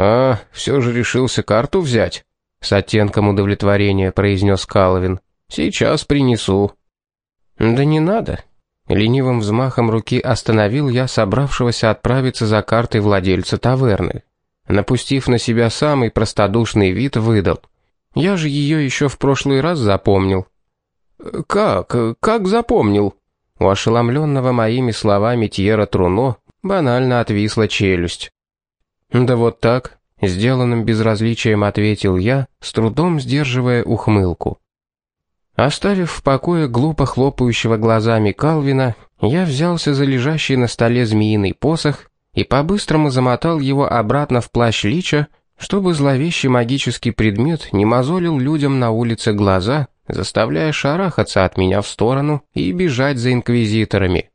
«А, все же решился карту взять?» С оттенком удовлетворения произнес Калвин. «Сейчас принесу». «Да не надо». Ленивым взмахом руки остановил я собравшегося отправиться за картой владельца таверны. Напустив на себя самый простодушный вид, выдал. «Я же ее еще в прошлый раз запомнил». «Как? Как запомнил?» У ошеломленного моими словами Тьера Труно банально отвисла челюсть. «Да вот так», — сделанным безразличием ответил я, с трудом сдерживая ухмылку. Оставив в покое глупо хлопающего глазами Калвина, я взялся за лежащий на столе змеиный посох и по-быстрому замотал его обратно в плащ лича, чтобы зловещий магический предмет не мозолил людям на улице глаза, заставляя шарахаться от меня в сторону и бежать за инквизиторами.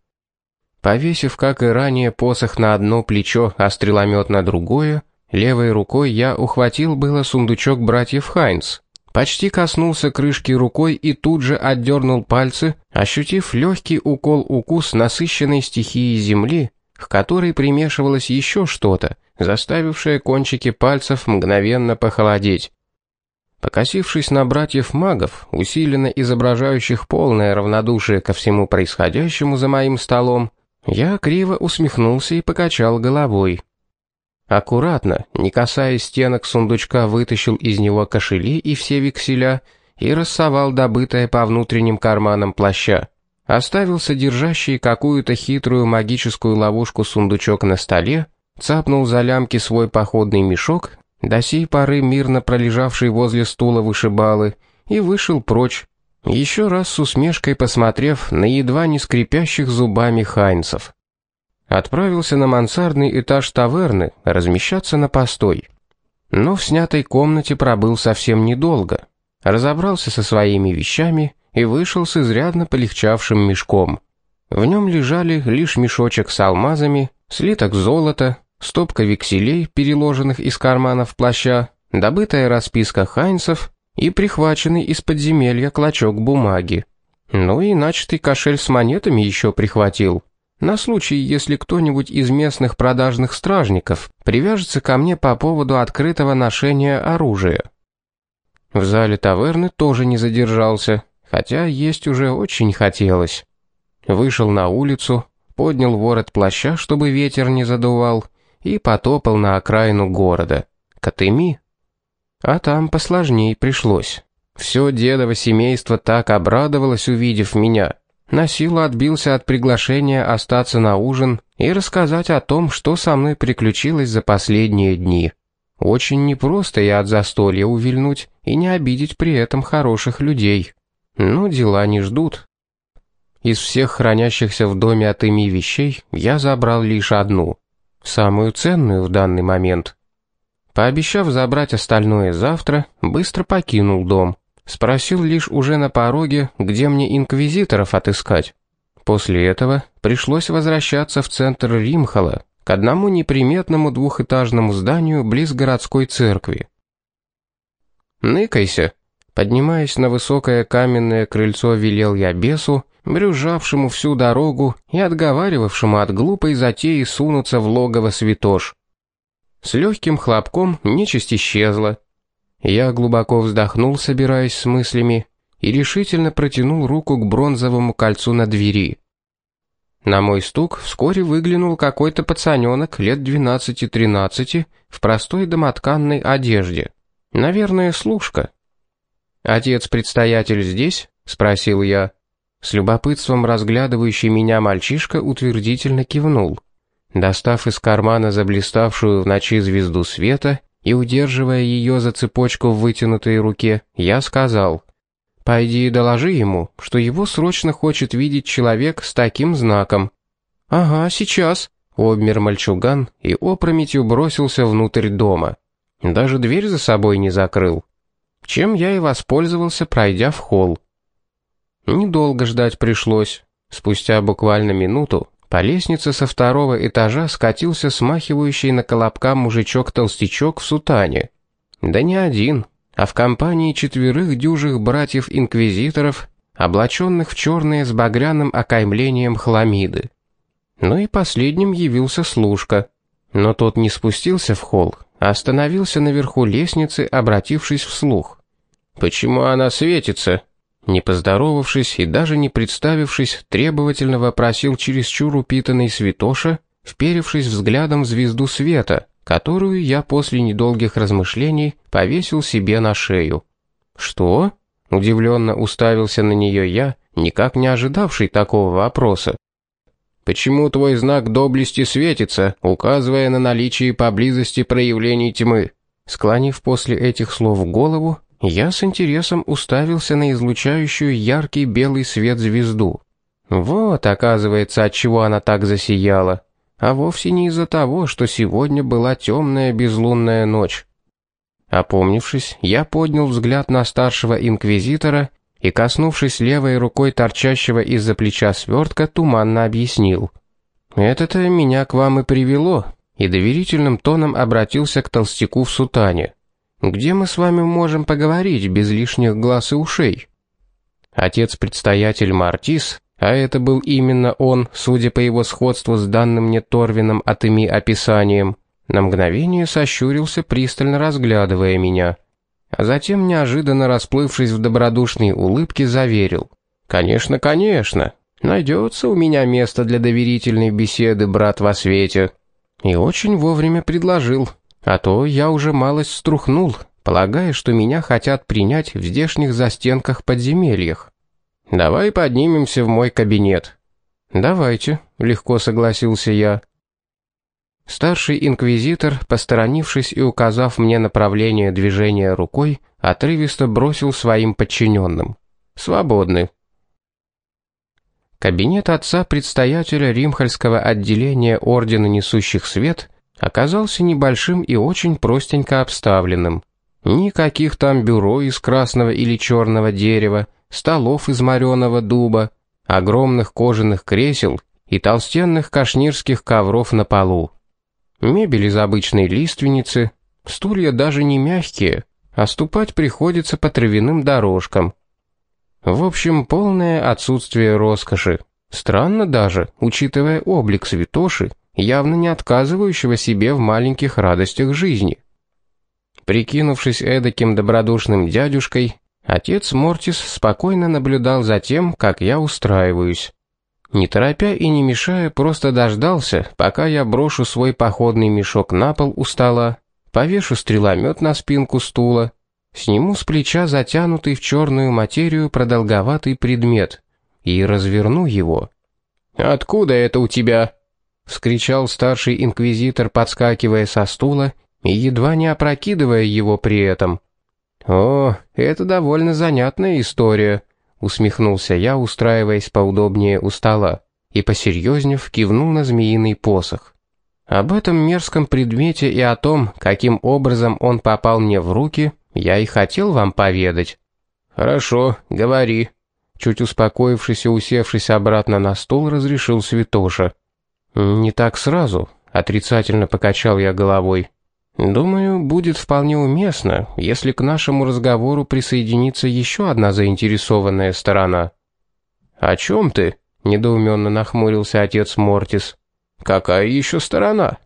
Повесив, как и ранее, посох на одно плечо, а стреломет на другое, левой рукой я ухватил было сундучок братьев Хайнс. Почти коснулся крышки рукой и тут же отдернул пальцы, ощутив легкий укол-укус насыщенной стихии земли, к которой примешивалось еще что-то, заставившее кончики пальцев мгновенно похолодеть. Покосившись на братьев-магов, усиленно изображающих полное равнодушие ко всему происходящему за моим столом, я криво усмехнулся и покачал головой. Аккуратно, не касаясь стенок сундучка, вытащил из него кошели и все векселя и рассовал добытое по внутренним карманам плаща. Оставил содержащий какую-то хитрую магическую ловушку сундучок на столе, цапнул за лямки свой походный мешок до сей поры мирно пролежавший возле стула вышибалы, и вышел прочь, еще раз с усмешкой посмотрев на едва не скрипящих зубами хайнцев. Отправился на мансардный этаж таверны размещаться на постой. Но в снятой комнате пробыл совсем недолго. Разобрался со своими вещами и вышел с изрядно полегчавшим мешком. В нем лежали лишь мешочек с алмазами, слиток золота, стопка векселей, переложенных из карманов плаща, добытая расписка Хайнцев и прихваченный из подземелья клочок бумаги. Ну и начатый кошель с монетами еще прихватил. На случай, если кто-нибудь из местных продажных стражников привяжется ко мне по поводу открытого ношения оружия. В зале таверны тоже не задержался, хотя есть уже очень хотелось. Вышел на улицу, поднял ворот плаща, чтобы ветер не задувал, и потопал на окраину города. Катыми. А там посложней пришлось. Все дедово семейство так обрадовалось, увидев меня. На силу отбился от приглашения остаться на ужин и рассказать о том, что со мной приключилось за последние дни. Очень непросто и от застолья увильнуть и не обидеть при этом хороших людей. Но дела не ждут. Из всех хранящихся в доме от ими вещей я забрал лишь одну самую ценную в данный момент. Пообещав забрать остальное завтра, быстро покинул дом. Спросил лишь уже на пороге, где мне инквизиторов отыскать. После этого пришлось возвращаться в центр Римхала, к одному неприметному двухэтажному зданию близ городской церкви. «Ныкайся!» Поднимаясь на высокое каменное крыльцо, велел я бесу, брюзжавшему всю дорогу и отговаривавшему от глупой затеи сунуться в логово святош. С легким хлопком нечисть исчезла. Я глубоко вздохнул, собираясь с мыслями, и решительно протянул руку к бронзовому кольцу на двери. На мой стук вскоре выглянул какой-то пацаненок лет 12-13 в простой домотканной одежде. Наверное, служка. «Отец-предстоятель здесь?» — спросил я. С любопытством разглядывающий меня мальчишка утвердительно кивнул. Достав из кармана заблиставшую в ночи звезду света и удерживая ее за цепочку в вытянутой руке, я сказал, «Пойди и доложи ему, что его срочно хочет видеть человек с таким знаком». «Ага, сейчас», — обмер мальчуган и опрометью бросился внутрь дома. Даже дверь за собой не закрыл. Чем я и воспользовался, пройдя в холл. Недолго ждать пришлось. Спустя буквально минуту по лестнице со второго этажа скатился смахивающий на колобка мужичок-толстячок в сутане. Да не один, а в компании четверых дюжих братьев-инквизиторов, облаченных в черные с багряным окаймлением хламиды. Ну и последним явился служка. Но тот не спустился в холл, а остановился наверху лестницы, обратившись вслух. «Почему она светится?» Не поздоровавшись и даже не представившись, требовательно вопросил чересчур упитанный святоша, вперевшись взглядом в звезду света, которую я после недолгих размышлений повесил себе на шею. «Что?» — удивленно уставился на нее я, никак не ожидавший такого вопроса. «Почему твой знак доблести светится, указывая на наличие поблизости проявлений тьмы?» Склонив после этих слов голову, я с интересом уставился на излучающую яркий белый свет звезду. Вот, оказывается, от чего она так засияла, а вовсе не из-за того, что сегодня была темная безлунная ночь. Опомнившись, я поднял взгляд на старшего инквизитора и, коснувшись левой рукой торчащего из-за плеча свертка, туманно объяснил. «Это-то меня к вам и привело», и доверительным тоном обратился к толстяку в сутане. Где мы с вами можем поговорить без лишних глаз и ушей? Отец-предстоятель Мартис, а это был именно он, судя по его сходству с данным мне Торвином от ими описанием, на мгновение сощурился, пристально разглядывая меня. А затем, неожиданно расплывшись в добродушной улыбке, заверил. «Конечно, конечно. Найдется у меня место для доверительной беседы, брат во свете». И очень вовремя предложил. А то я уже малость струхнул, полагая, что меня хотят принять в здешних застенках подземельях. Давай поднимемся в мой кабинет. Давайте, легко согласился я. Старший инквизитор, посторонившись и указав мне направление движения рукой, отрывисто бросил своим подчиненным. «Свободны». Кабинет отца-предстоятеля Римхальского отделения Ордена Несущих Свет оказался небольшим и очень простенько обставленным. Никаких там бюро из красного или черного дерева, столов из мореного дуба, огромных кожаных кресел и толстенных кашнирских ковров на полу. Мебель из обычной лиственницы, стулья даже не мягкие, а ступать приходится по травяным дорожкам. В общем, полное отсутствие роскоши. Странно даже, учитывая облик святоши явно не отказывающего себе в маленьких радостях жизни. Прикинувшись эдаким добродушным дядюшкой, отец Мортис спокойно наблюдал за тем, как я устраиваюсь. Не торопя и не мешая, просто дождался, пока я брошу свой походный мешок на пол у стола, повешу стреломет на спинку стула, сниму с плеча затянутый в черную материю продолговатый предмет и разверну его. «Откуда это у тебя?» — вскричал старший инквизитор, подскакивая со стула и едва не опрокидывая его при этом. «О, это довольно занятная история», — усмехнулся я, устраиваясь поудобнее у стола, и посерьезнев кивнул на змеиный посох. Об этом мерзком предмете и о том, каким образом он попал мне в руки, я и хотел вам поведать. «Хорошо, говори», — чуть успокоившись и усевшись обратно на стул, разрешил Святоша. «Не так сразу», — отрицательно покачал я головой. «Думаю, будет вполне уместно, если к нашему разговору присоединится еще одна заинтересованная сторона». «О чем ты?» — недоуменно нахмурился отец Мортис. «Какая еще сторона?»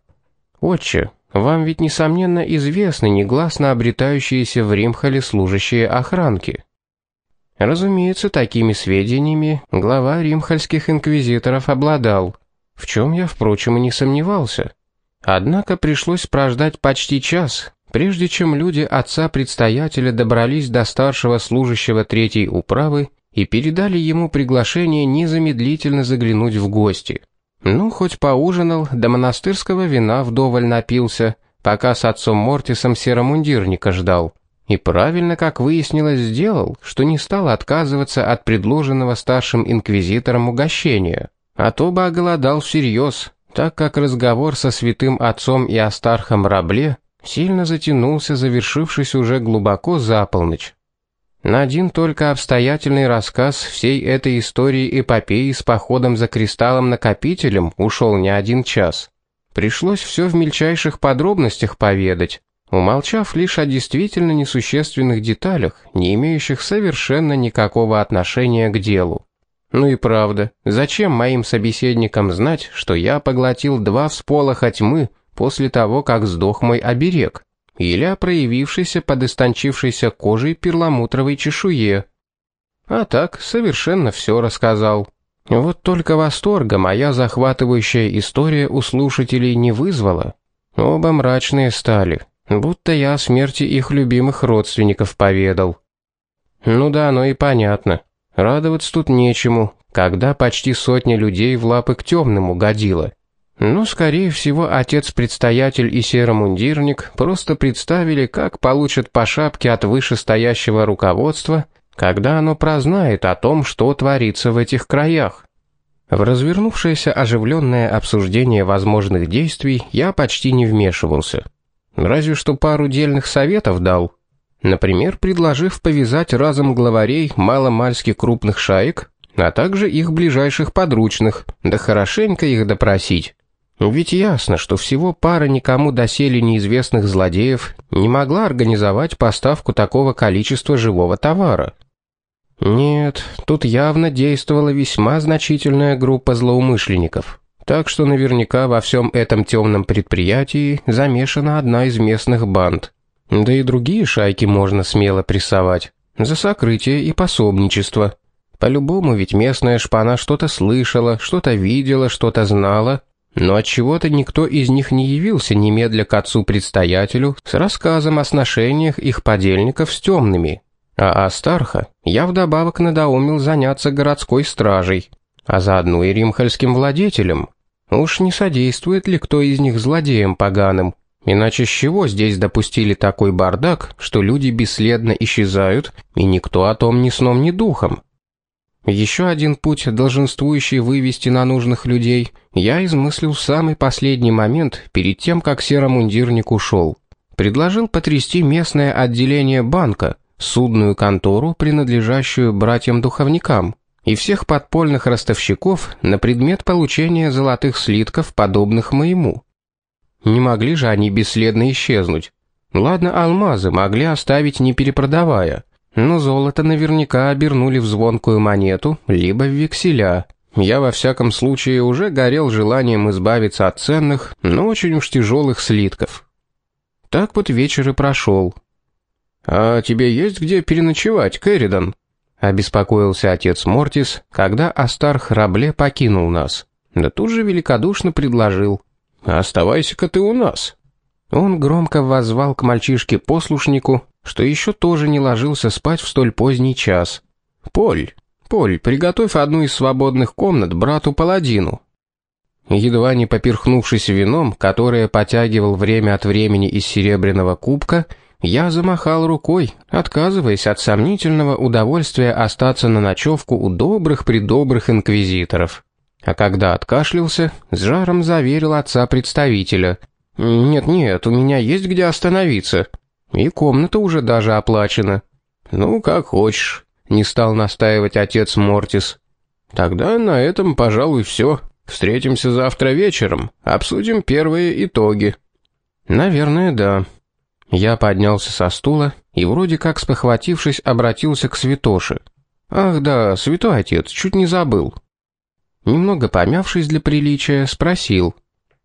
«Отче, вам ведь, несомненно, известны негласно обретающиеся в Римхале служащие охранки». Разумеется, такими сведениями глава римхальских инквизиторов обладал в чем я, впрочем, и не сомневался. Однако пришлось прождать почти час, прежде чем люди отца-предстоятеля добрались до старшего служащего третьей управы и передали ему приглашение незамедлительно заглянуть в гости. Ну, хоть поужинал, до монастырского вина вдоволь напился, пока с отцом Мортисом серомундирника ждал. И правильно, как выяснилось, сделал, что не стал отказываться от предложенного старшим инквизитором угощения а то бы оголодал всерьез, так как разговор со святым отцом и Астархом Рабле сильно затянулся, завершившись уже глубоко за полночь. На один только обстоятельный рассказ всей этой истории эпопеи с походом за кристаллом-накопителем ушел не один час. Пришлось все в мельчайших подробностях поведать, умолчав лишь о действительно несущественных деталях, не имеющих совершенно никакого отношения к делу. Ну и правда, зачем моим собеседникам знать, что я поглотил два всполоха тьмы, после того, как сдох мой оберег, или о проявившейся под истончившейся кожей перламутровой чешуе. А так, совершенно все рассказал. Вот только восторга моя захватывающая история у слушателей не вызвала. Оба мрачные стали, будто я о смерти их любимых родственников поведал. Ну да, оно и понятно. Радоваться тут нечему, когда почти сотня людей в лапы к темным угодила. Ну, скорее всего, отец-предстоятель и серомундирник просто представили, как получат по шапке от вышестоящего руководства, когда оно прознает о том, что творится в этих краях. В развернувшееся оживленное обсуждение возможных действий я почти не вмешивался. Разве что пару дельных советов дал. Например, предложив повязать разом главарей маломальски крупных шаек, а также их ближайших подручных, да хорошенько их допросить. Ведь ясно, что всего пара никому доселе неизвестных злодеев не могла организовать поставку такого количества живого товара. Нет, тут явно действовала весьма значительная группа злоумышленников. Так что наверняка во всем этом темном предприятии замешана одна из местных банд. Да и другие шайки можно смело прессовать. За сокрытие и пособничество. По-любому ведь местная шпана что-то слышала, что-то видела, что-то знала, но от чего-то никто из них не явился немедля к отцу-предстоятелю с рассказом о сношениях их подельников с темными. А Астарха я вдобавок надоумил заняться городской стражей, а заодно и римхальским владетелем. Уж не содействует ли кто из них злодеям поганым? Иначе с чего здесь допустили такой бардак, что люди бесследно исчезают, и никто о том ни сном, ни духом? Еще один путь, долженствующий вывести на нужных людей, я измыслил в самый последний момент, перед тем, как серомундирник ушел. Предложил потрясти местное отделение банка, судную контору, принадлежащую братьям-духовникам, и всех подпольных ростовщиков на предмет получения золотых слитков, подобных моему. Не могли же они бесследно исчезнуть. Ладно, алмазы могли оставить не перепродавая, но золото наверняка обернули в звонкую монету, либо в векселя. Я во всяком случае уже горел желанием избавиться от ценных, но очень уж тяжелых слитков. Так вот вечер и прошел. «А тебе есть где переночевать, Кэрридан?» — обеспокоился отец Мортис, когда Астарх Рабле покинул нас. Да тут же великодушно предложил. «Оставайся-ка ты у нас». Он громко воззвал к мальчишке-послушнику, что еще тоже не ложился спать в столь поздний час. «Поль, Поль, приготовь одну из свободных комнат брату-паладину». Едва не поперхнувшись вином, которое потягивал время от времени из серебряного кубка, я замахал рукой, отказываясь от сомнительного удовольствия остаться на ночевку у добрых-предобрых инквизиторов. А когда откашлялся, с жаром заверил отца-представителя. «Нет-нет, у меня есть где остановиться. И комната уже даже оплачена». «Ну, как хочешь», — не стал настаивать отец Мортис. «Тогда на этом, пожалуй, все. Встретимся завтра вечером, обсудим первые итоги». «Наверное, да». Я поднялся со стула и, вроде как спохватившись, обратился к святоше. «Ах да, святой отец, чуть не забыл». Немного помявшись для приличия, спросил.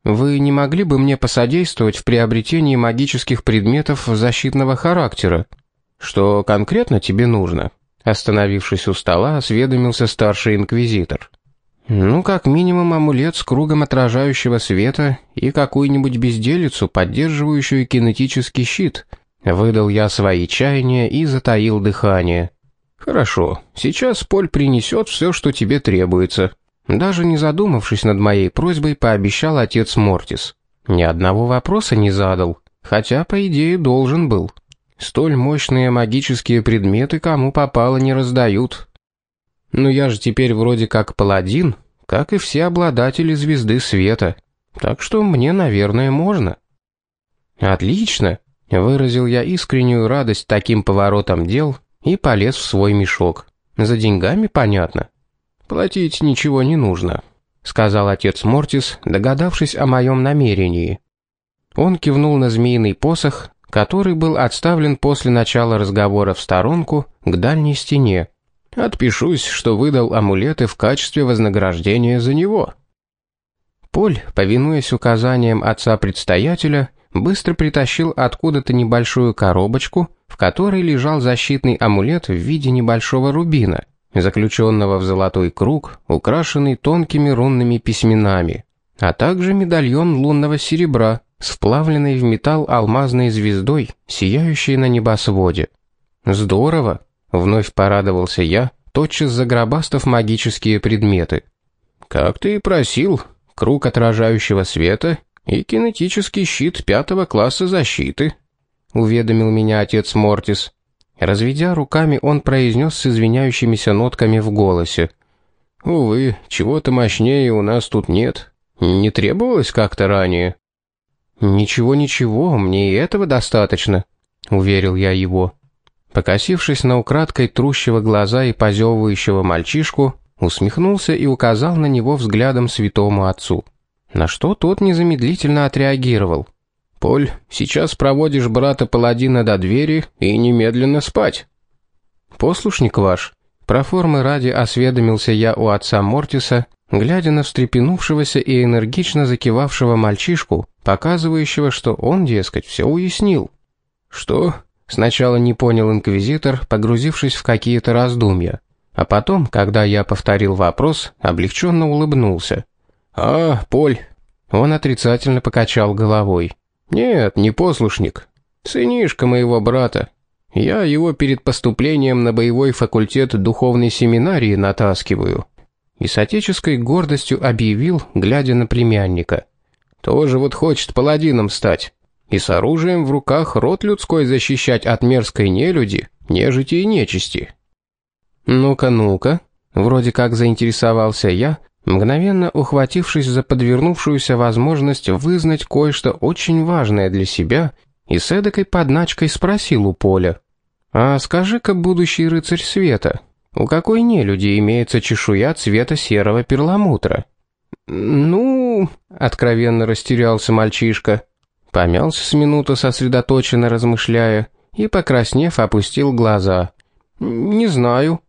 «Вы не могли бы мне посодействовать в приобретении магических предметов защитного характера? Что конкретно тебе нужно?» Остановившись у стола, осведомился старший инквизитор. «Ну, как минимум амулет с кругом отражающего света и какую-нибудь безделицу, поддерживающую кинетический щит», выдал я свои чаяния и затаил дыхание. «Хорошо, сейчас Поль принесет все, что тебе требуется», даже не задумавшись над моей просьбой, пообещал отец Мортис. Ни одного вопроса не задал, хотя, по идее, должен был. Столь мощные магические предметы кому попало не раздают. Но я же теперь вроде как паладин, как и все обладатели звезды света. Так что мне, наверное, можно. Отлично, выразил я искреннюю радость таким поворотом дел и полез в свой мешок. За деньгами, понятно. «Платить ничего не нужно», — сказал отец Мортис, догадавшись о моем намерении. Он кивнул на змеиный посох, который был отставлен после начала разговора в сторонку к дальней стене. «Отпишусь, что выдал амулеты в качестве вознаграждения за него». Поль, повинуясь указаниям отца-предстоятеля, быстро притащил откуда-то небольшую коробочку, в которой лежал защитный амулет в виде небольшого рубина, заключенного в золотой круг, украшенный тонкими рунными письменами, а также медальон лунного серебра с вплавленной в металл алмазной звездой, сияющей на небосводе. «Здорово!» — вновь порадовался я, тотчас загробастав магические предметы. «Как ты и просил, круг отражающего света и кинетический щит пятого класса защиты», — уведомил меня отец Мортис. Разведя руками, он произнес с извиняющимися нотками в голосе. «Увы, чего-то мощнее у нас тут нет. Не требовалось как-то ранее?» «Ничего-ничего, мне и этого достаточно», — уверил я его. Покосившись на украдкой трущего глаза и позевывающего мальчишку, усмехнулся и указал на него взглядом святому отцу. На что тот незамедлительно отреагировал. «Поль, сейчас проводишь брата-паладина до двери и немедленно спать». «Послушник ваш», про формы ради осведомился я у отца Мортиса, глядя на встрепенувшегося и энергично закивавшего мальчишку, показывающего, что он, дескать, все уяснил. «Что?» Сначала не понял инквизитор, погрузившись в какие-то раздумья. А потом, когда я повторил вопрос, облегченно улыбнулся. «А, Поль!» Он отрицательно покачал головой. «Нет, не послушник. Сынишка моего брата. Я его перед поступлением на боевой факультет духовной семинарии натаскиваю». И с отеческой гордостью объявил, глядя на племянника. «Тоже вот хочет паладином стать и с оружием в руках род людской защищать от мерзкой нелюди, нежити и нечисти. «Ну-ка, ну-ка», вроде как заинтересовался я, мгновенно ухватившись за подвернувшуюся возможность вызнать кое-что очень важное для себя, и с эдакой подначкой спросил у Поля. «А скажи-ка, будущий рыцарь света, у какой нелюди имеется чешуя цвета серого перламутра?» «Ну...» — откровенно растерялся мальчишка. Помялся с минуту сосредоточенно размышляя и, покраснев, опустил глаза. «Не знаю».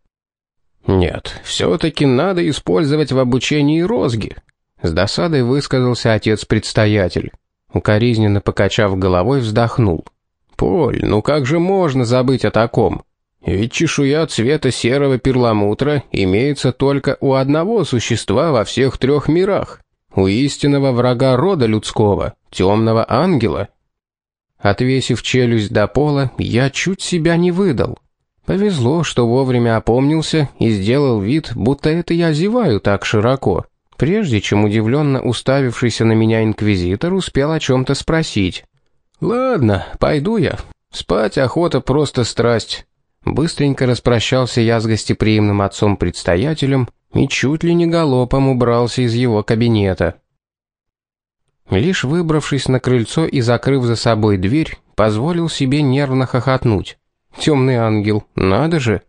«Нет, все-таки надо использовать в обучении розги», — с досадой высказался отец-предстоятель. Укоризненно покачав головой, вздохнул. «Поль, ну как же можно забыть о таком? Ведь чешуя цвета серого перламутра имеется только у одного существа во всех трех мирах у истинного врага рода людского, темного ангела. Отвесив челюсть до пола, я чуть себя не выдал. Повезло, что вовремя опомнился и сделал вид, будто это я зеваю так широко, прежде чем удивленно уставившийся на меня инквизитор успел о чем-то спросить. «Ладно, пойду я. Спать охота просто страсть». Быстренько распрощался я с гостеприимным отцом-предстоятелем и чуть ли не галопом убрался из его кабинета. Лишь выбравшись на крыльцо и закрыв за собой дверь, позволил себе нервно хохотнуть. «Темный ангел, надо же!»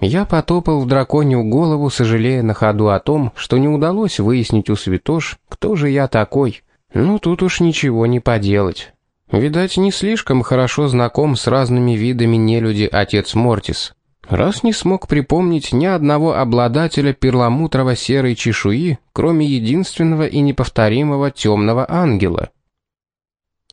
Я потопал в драконью голову, сожалея на ходу о том, что не удалось выяснить у святош, кто же я такой. Ну, тут уж ничего не поделать. Видать, не слишком хорошо знаком с разными видами нелюди отец Мортис раз не смог припомнить ни одного обладателя перламутрово-серой чешуи, кроме единственного и неповторимого темного ангела.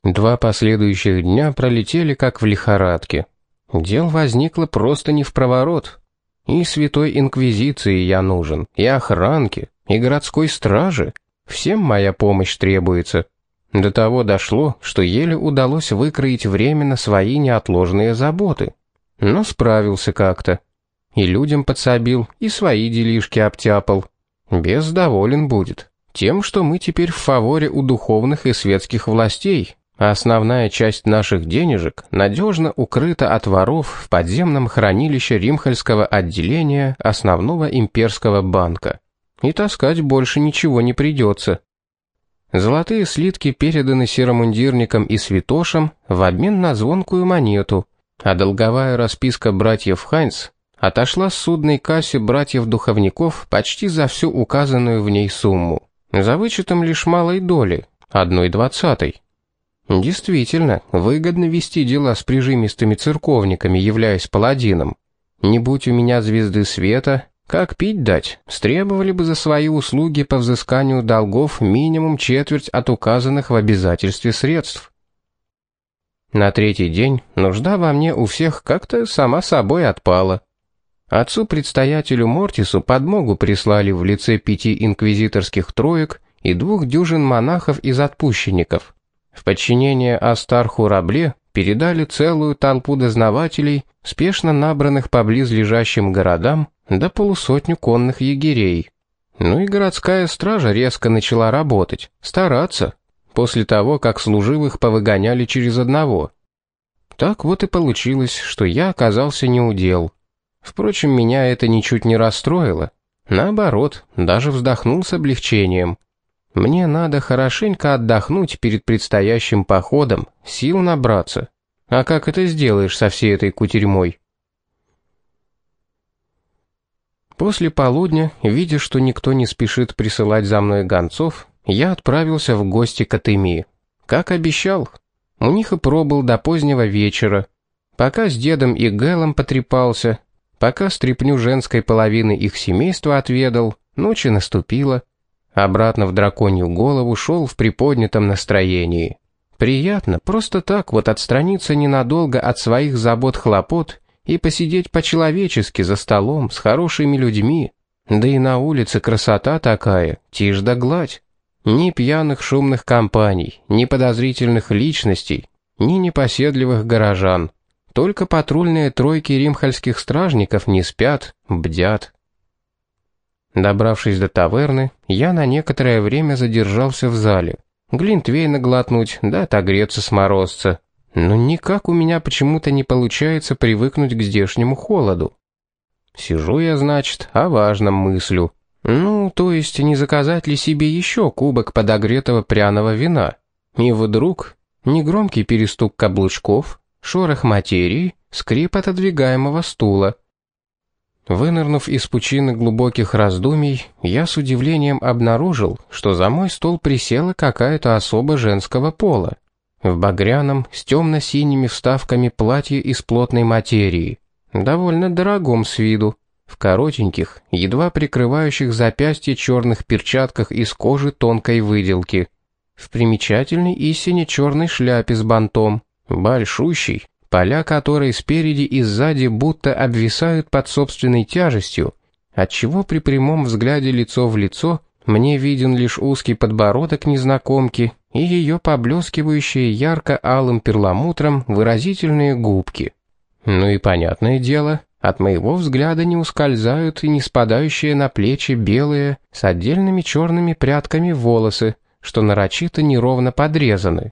Два последующих дня пролетели как в лихорадке. Дел возникло просто не в проворот. И святой инквизиции я нужен, и охранке, и городской страже. Всем моя помощь требуется. До того дошло, что еле удалось выкроить время на свои неотложные заботы но справился как-то. И людям подсобил, и свои делишки обтяпал. Без доволен будет. Тем, что мы теперь в фаворе у духовных и светских властей, а основная часть наших денежек надежно укрыта от воров в подземном хранилище Римхальского отделения основного имперского банка. И таскать больше ничего не придется. Золотые слитки переданы серомундирникам и святошам в обмен на звонкую монету, а долговая расписка братьев Хайнс отошла с судной кассе братьев-духовников почти за всю указанную в ней сумму, за вычетом лишь малой доли, одной двадцатой. Действительно, выгодно вести дела с прижимистыми церковниками, являясь паладином. Не будь у меня звезды света, Как пить дать, стребовали бы за свои услуги по взысканию долгов минимум четверть от указанных в обязательстве средств. На третий день нужда во мне у всех как-то сама собой отпала. Отцу-предстоятелю Мортису подмогу прислали в лице пяти инквизиторских троек и двух дюжин монахов из отпущенников. В подчинение Астарху Рабле передали целую толпу дознавателей, спешно набранных по близлежащим городам, да полусотню конных егерей. Ну и городская стража резко начала работать, стараться, после того, как служивых повыгоняли через одного. Так вот и получилось, что я оказался неудел. Впрочем, меня это ничуть не расстроило. Наоборот, даже вздохнул с облегчением. Мне надо хорошенько отдохнуть перед предстоящим походом, сил набраться. А как это сделаешь со всей этой кутерьмой? После полудня, видя, что никто не спешит присылать за мной гонцов, я отправился в гости к Атыми. Как обещал, у них и пробыл до позднего вечера. Пока с дедом и Гэлом потрепался, Пока стряпню женской половины их семейства отведал, ночь наступила. Обратно в драконью голову шел в приподнятом настроении. Приятно просто так вот отстраниться ненадолго от своих забот-хлопот и посидеть по-человечески за столом с хорошими людьми. Да и на улице красота такая, тишь да гладь. Ни пьяных шумных компаний, ни подозрительных личностей, ни непоседливых горожан. Только патрульные тройки римхальских стражников не спят, бдят. Добравшись до таверны, я на некоторое время задержался в зале. Глинтвейна глотнуть, да отогреться с морозца. Но никак у меня почему-то не получается привыкнуть к здешнему холоду. Сижу я, значит, о важном мыслю. Ну, то есть не заказать ли себе еще кубок подогретого пряного вина? И вдруг негромкий перестук каблучков, шорох материи, скрип отодвигаемого стула. Вынырнув из пучины глубоких раздумий, я с удивлением обнаружил, что за мой стол присела какая-то особа женского пола. В багряном, с темно-синими вставками платье из плотной материи, довольно дорогом с виду, в коротеньких, едва прикрывающих запястье черных перчатках из кожи тонкой выделки, в примечательной и сине-черной шляпе с бантом, Большущий, поля которой спереди и сзади будто обвисают под собственной тяжестью, отчего при прямом взгляде лицо в лицо мне виден лишь узкий подбородок незнакомки и ее поблескивающие ярко-алым перламутром выразительные губки. Ну и понятное дело, от моего взгляда не ускользают и не спадающие на плечи белые с отдельными черными прядками волосы, что нарочито неровно подрезаны.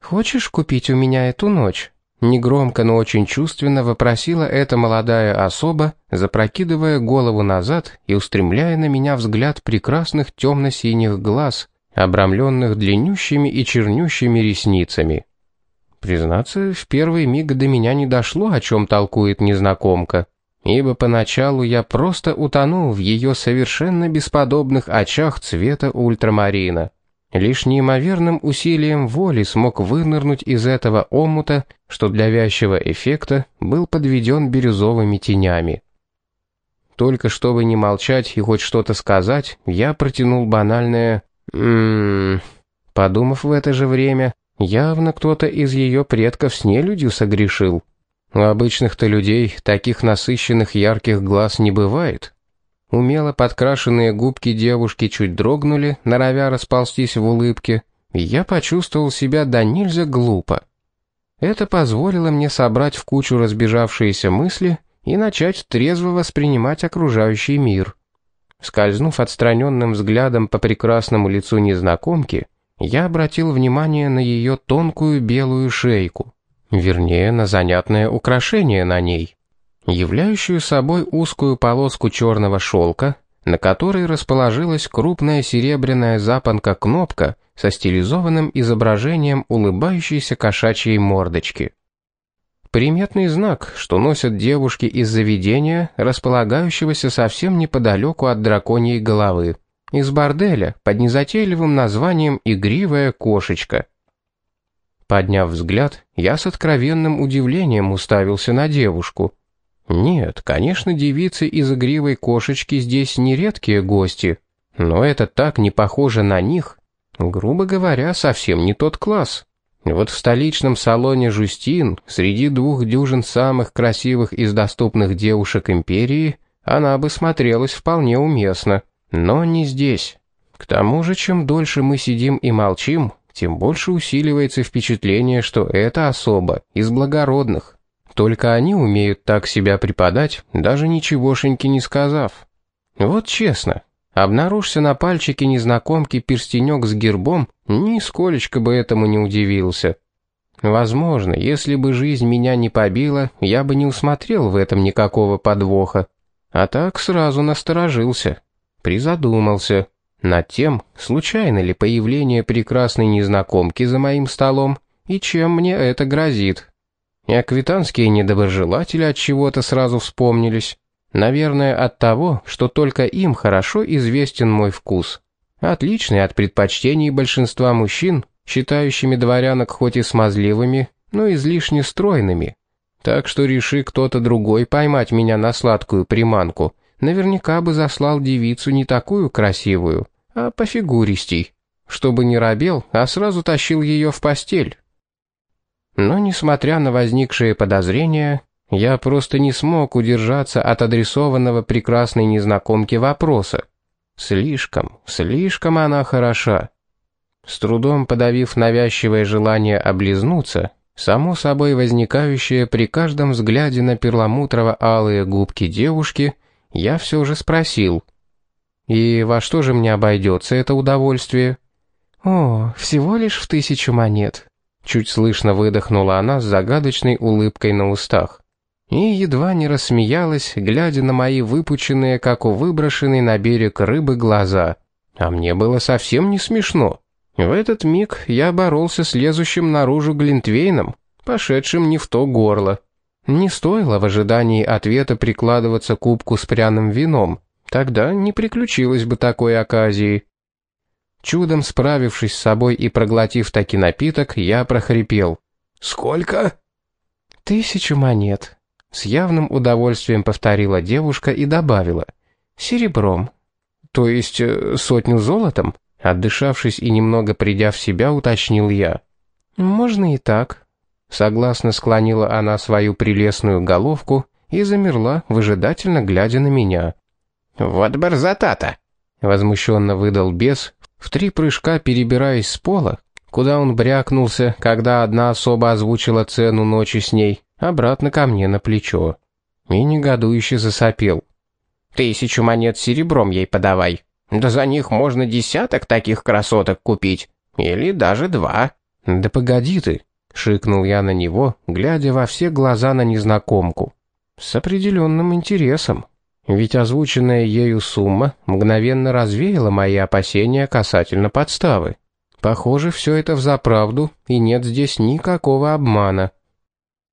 «Хочешь купить у меня эту ночь?» Негромко, но очень чувственно вопросила эта молодая особа, запрокидывая голову назад и устремляя на меня взгляд прекрасных темно-синих глаз, обрамленных длиннющими и чернющими ресницами. Признаться, в первый миг до меня не дошло, о чем толкует незнакомка, ибо поначалу я просто утонул в ее совершенно бесподобных очах цвета ультрамарина. Лишь неимоверным усилием воли смог вынырнуть из этого омута, что для вязчего эффекта был подведен бирюзовыми тенями. Только чтобы не молчать и хоть что-то сказать, я протянул банальное «ммм...» Подумав в это же время, явно кто-то из ее предков с нелюдью согрешил. У обычных-то людей таких насыщенных ярких глаз не бывает. Умело подкрашенные губки девушки чуть дрогнули, норовя расползтись в улыбке, и я почувствовал себя до нельзя глупо. Это позволило мне собрать в кучу разбежавшиеся мысли и начать трезво воспринимать окружающий мир. Скользнув отстраненным взглядом по прекрасному лицу незнакомки, я обратил внимание на ее тонкую белую шейку, вернее, на занятное украшение на ней являющую собой узкую полоску черного шелка, на которой расположилась крупная серебряная запонка-кнопка со стилизованным изображением улыбающейся кошачьей мордочки. Приметный знак, что носят девушки из заведения, располагающегося совсем неподалеку от драконьей головы, из борделя под незатейливым названием «Игривая кошечка». Подняв взгляд, я с откровенным удивлением уставился на девушку – Нет, конечно, девицы из игривой кошечки здесь не редкие гости, но это так не похоже на них. Грубо говоря, совсем не тот класс. Вот в столичном салоне «Жустин» среди двух дюжин самых красивых из доступных девушек империи она бы смотрелась вполне уместно, но не здесь. К тому же, чем дольше мы сидим и молчим, тем больше усиливается впечатление, что это особо из благородных. Только они умеют так себя преподать, даже ничегошеньки не сказав. Вот честно, обнаружься на пальчике незнакомки перстенек с гербом, нисколечко бы этому не удивился. Возможно, если бы жизнь меня не побила, я бы не усмотрел в этом никакого подвоха. А так сразу насторожился, призадумался над тем, случайно ли появление прекрасной незнакомки за моим столом и чем мне это грозит. И аквитанские недоброжелатели от чего-то сразу вспомнились. Наверное, от того, что только им хорошо известен мой вкус. Отличный от предпочтений большинства мужчин, считающими дворянок хоть и смазливыми, но излишне стройными. Так что реши кто-то другой поймать меня на сладкую приманку, наверняка бы заслал девицу не такую красивую, а пофигуристей, чтобы не робел, а сразу тащил ее в постель. Но, несмотря на возникшие подозрения, я просто не смог удержаться от адресованного прекрасной незнакомке вопроса. Слишком, слишком она хороша. С трудом подавив навязчивое желание облизнуться, само собой возникающее при каждом взгляде на перламутрово-алые губки девушки, я все же спросил. «И во что же мне обойдется это удовольствие?» «О, всего лишь в тысячу монет», — чуть слышно выдохнула она с загадочной улыбкой на устах. И едва не рассмеялась, глядя на мои выпученные, как у выброшенной на берег рыбы, глаза. А мне было совсем не смешно. В этот миг я боролся с лезущим наружу Глинтвейном, пошедшим не в то горло. Не стоило в ожидании ответа прикладываться к кубку с пряным вином, тогда не приключилось бы такой оказии. Чудом справившись с собой и проглотив таки напиток, я прохрипел. «Сколько?» «Тысячу монет», — с явным удовольствием повторила девушка и добавила. «Серебром». «То есть э, сотню золотом?» Отдышавшись и немного придя в себя, уточнил я. «Можно и так», Согласно склонила она свою прелестную головку и замерла, выжидательно глядя на меня. «Вот борзота-то!» — возмущенно выдал бес, в три прыжка перебираясь с пола, куда он брякнулся, когда одна особа озвучила цену ночи с ней, обратно ко мне на плечо. И негодующе засопел. «Тысячу монет серебром ей подавай. Да за них можно десяток таких красоток купить. Или даже два». «Да погоди ты», Шикнул я на него, глядя во все глаза на незнакомку. С определенным интересом. Ведь озвученная ею сумма мгновенно развеяла мои опасения касательно подставы. Похоже, все это взаправду, и нет здесь никакого обмана.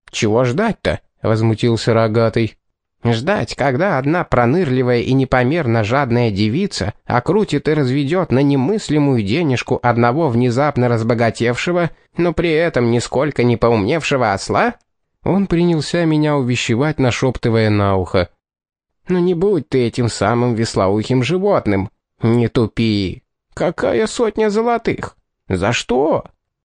«Чего ждать-то?» — возмутился рогатый. Ждать, когда одна пронырливая и непомерно жадная девица окрутит и разведет на немыслимую денежку одного внезапно разбогатевшего, но при этом нисколько не поумневшего осла? Он принялся меня увещевать, нашептывая на ухо. «Ну не будь ты этим самым веслоухим животным. Не тупи. Какая сотня золотых? За что?